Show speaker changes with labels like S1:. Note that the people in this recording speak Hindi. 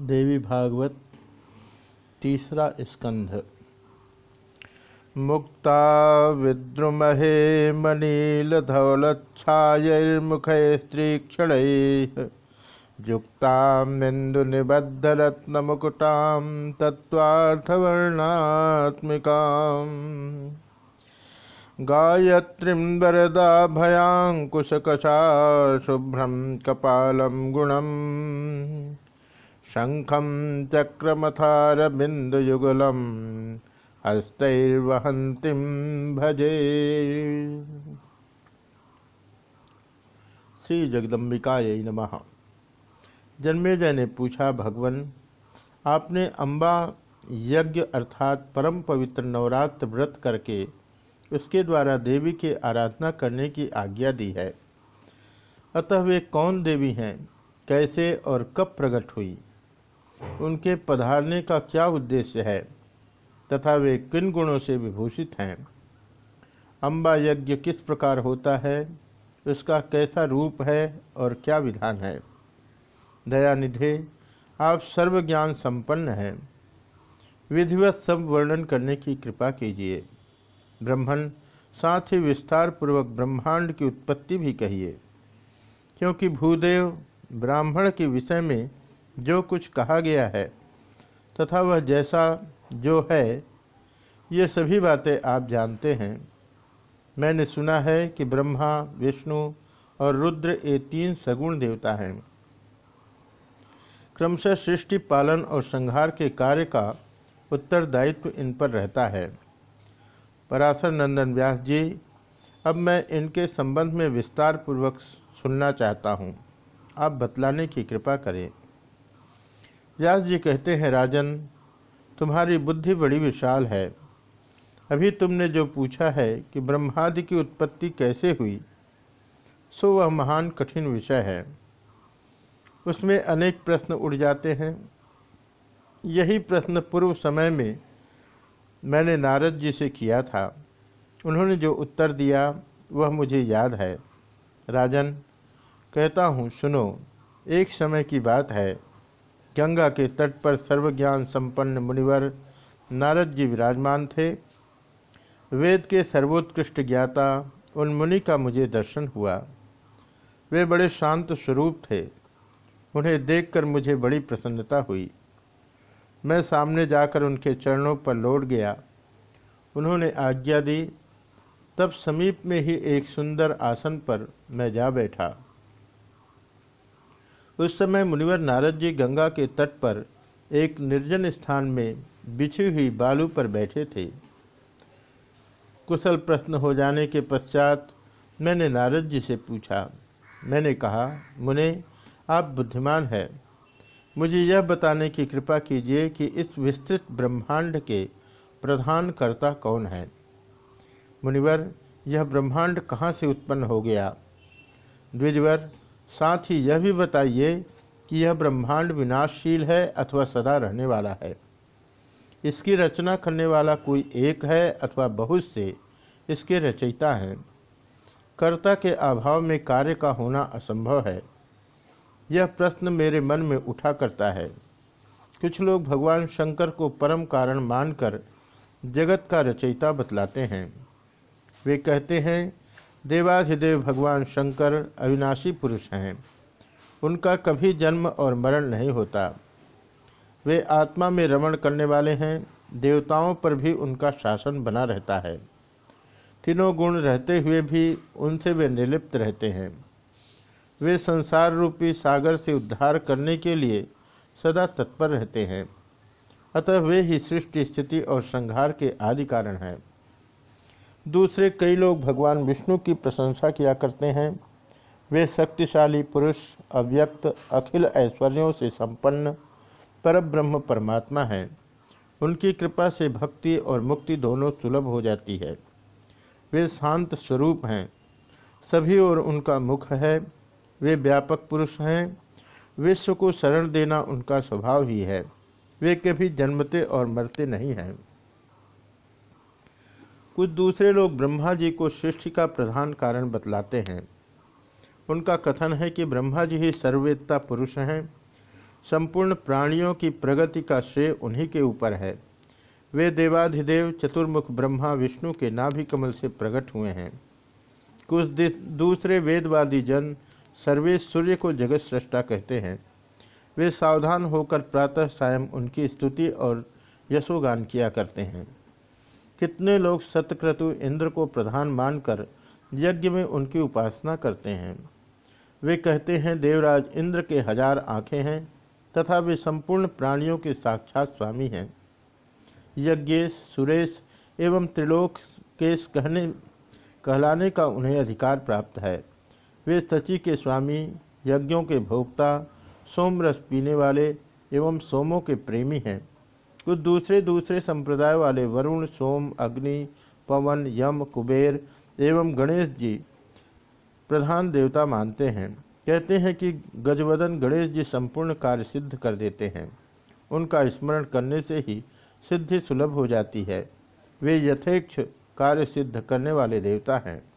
S1: देवी भागवत तीसरा स्कंध। मुक्ता विद्रुमहे मनीलधौलच्छायैर्मुखे स्त्रीक्षणैः। युक्तामिन्दुनिबद्धरत्नमुकुटां तत्त्वार्थवर्णात्मिकाम् गायत्रीं वरदाभयाङ्कुशकषा शुभ्रं कपालं गुणम्। शङ्खं चक्रमथारबिन्दुयुगलं हस्तैर्वहन्तीं भजे। श्री जगदम्बिकायै नमः। जन्मेजय ने पूछा, भगवान, आपने अम्बा यज्ञ अर्थात परम पवित्र नवरात्र व्रत करके उसके द्वारा देवी की आराधना करने की आज्ञा दी है। अतः वे कौन देवी हैं, कैसे और कब प्रकट हुई? उनके पधारने का क्या उद्देश्य है? तथा वे किन गुणों से विभूषित हैं? अम्बा यज्ञ किस प्रकार होता है? उसका कैसा रूप है और क्या विधान है? दयानिधे, आप सर्वज्ञान संपन्न हैं। विधिवत सब वर्णन करने की कृपा कीजिए। ब्रह्मण साथ ही विस्तार पूर्वक ब्रह्मांड की उत्पत्ति भी कहिए। क्योंकि भूदेव ब्राह्मण के विषय में जो कुछ कहा गया है तथा वह जैसा जो है, ये सभी बातें आप जानते हैं। मैंने सुना है कि ब्रह्मा, विष्णु और रुद्र ये तीन सगुण देवता हैं। क्रमशः सृष्टि, पालन और संहार के कार्य का उत्तरदायित्व इन पर रहता है। पराशर नंदन व्यास जी, अब मैं इनके संबंध में विस्तार पूर्वक सुनना चाहता हूँ। आप बतलाने की कृपा करें। व्यास जी कहते हैं, राजन, तुम्हारी बुद्धि बड़ी विशाल है। अभी तुमने जो पूछा है कि ब्रह्मादि की उत्पत्ति कैसे हुई, सो वह महान कठिन विषय है। उसमें अनेक प्रश्न उड़ जाते हैं। यही प्रश्न पूर्व समय में मैंने नारद जी से किया था। उन्होंने जो उत्तर दिया, वह मुझे याद है। राजन, कहता हूँ, सुनो, एक समय की बात है। गंगा के तट पर सर्वज्ञान संपन्न मुनिवर नारद जी विराजमान थे। वेद के सर्वोत्कृष्ट ज्ञाता उन मुनि का मुझे दर्शन हुआ। वे बड़े शांत स्वरूप थे। उन्हें देखकर मुझे बड़ी प्रसन्नता हुई। मैं सामने जाकर उनके चरणों पर लौट गया। उन्होंने आज्ञा दी, तब समीप में ही एक सुंदर आसन पर मैं जा बैठा। उस समय मुनिवर नारद जी गंगा के तट पर एक निर्जन स्थान में बिछी हुई बालू पर बैठे थे। कुशल प्रश्न हो जाने के पश्चात मैंने नारद जी से पूछा, मैंने कहा, मुने, आप बुद्धिमान हैं। मुझे यह बताने की कृपा कीजिए कि इस विस्तृत ब्रह्मांड के प्रधान कर्ता कौन है? मुनिवर, यह ब्रह्मांड कहाँ से उत्पन्न हो गया? द्विजवर साथ ही यह भी बताइए कि यह ब्रह्मांड विनाशशील है अथवा सदा रहने वाला है। इसकी रचना करने वाला कोई एक है अथवा बहुत से, इसके रचयिता हैं। कर्ता के अभाव में कार्य का होना असंभव है। यह प्रश्न मेरे मन में उठा करता है। कुछ लोग भगवान शंकर को परम कारण मानकर जगत का रचयिता बतलाते हैं। वे कहते हैं देवाधिदेव भगवान शंकर अविनाशी पुरुष हैं। उनका कभी जन्म और मरण नहीं होता। वे आत्मा में रमण करने वाले हैं, देवताओं पर भी उनका शासन बना रहता है। तीनों गुण रहते हुए भी उनसे वे निर्लिप्त रहते हैं। वे संसार रूपी सागर से उद्धार करने के लिए सदा तत्पर रहते हैं। अतः वे ही सृष्टि, स्थिति और संहार के आदि कारण हैं। दूसरे कई लोग भगवान विष्णु की प्रशंसा किया करते हैं। वे शक्तिशाली पुरुष, अव्यक्त, अखिल ऐश्वर्यों से संपन्न, परब्रह्म परमात्मा हैं। उनकी कृपा से भक्ति और मुक्ति दोनों सुलभ हो जाती है। वे शांत स्वरूप हैं। सभी और उनका मुख है। वे व्यापक पुरुष हैं। विश्व को शरण देना उनका स्वभाव ही है। वे कभी जन्मते और मरते नहीं हैं। कुछ दूसरे लोग ब्रह्मा जी को सृष्टि का प्रधान कारण बतलाते हैं। उनका कथन है कि ब्रह्मा जी ही सर्ववेत्ता पुरुष हैं। संपूर्ण प्राणियों की प्रगति का श्रेय उन्हीं के ऊपर है। वे देवाधिदेव, चतुर्मुख ब्रह्मा, विष्णु के नाभि कमल से प्रकट हुए हैं। कुछ दूसरे वेदवादी जन सर्वे सूर्य को जगत सृष्टा कहते हैं। वे सावधान होकर प्रातः सायं उनकी स्तुति और यशोगान किया करते हैं। कितने लोग सतक्रतु इंद्र को प्रधान मानकर यज्ञ में उनकी उपासना करते हैं? वे कहते हैं, देवराज, इंद्र के हज़ार आँखें हैं तथा वे संपूर्ण प्राणियों के साक्षात स्वामी हैं। यज्ञेश सुरेश एवं त्रिलोक केश कहने, कहलाने का उन्हें अधिकार प्राप्त है। वे सची के स्वामी, यज्ञों के भोक्ता सोमरस पीने वाले एवं सोमों के प्रेमी हैं। कुछ दूसरे दूसरे संप्रदाय वाले वरुण, सोम, अग्नि, पवन, यम, कुबेर एवं गणेश जी प्रधान देवता मानते हैं। कहते हैं कि गजवदन गणेश जी संपूर्ण कार्य सिद्ध कर देते हैं। उनका स्मरण करने से ही सिद्धि सुलभ हो जाती है। वे यथेक्ष कार्य सिद्ध करने वाले देवता हैं।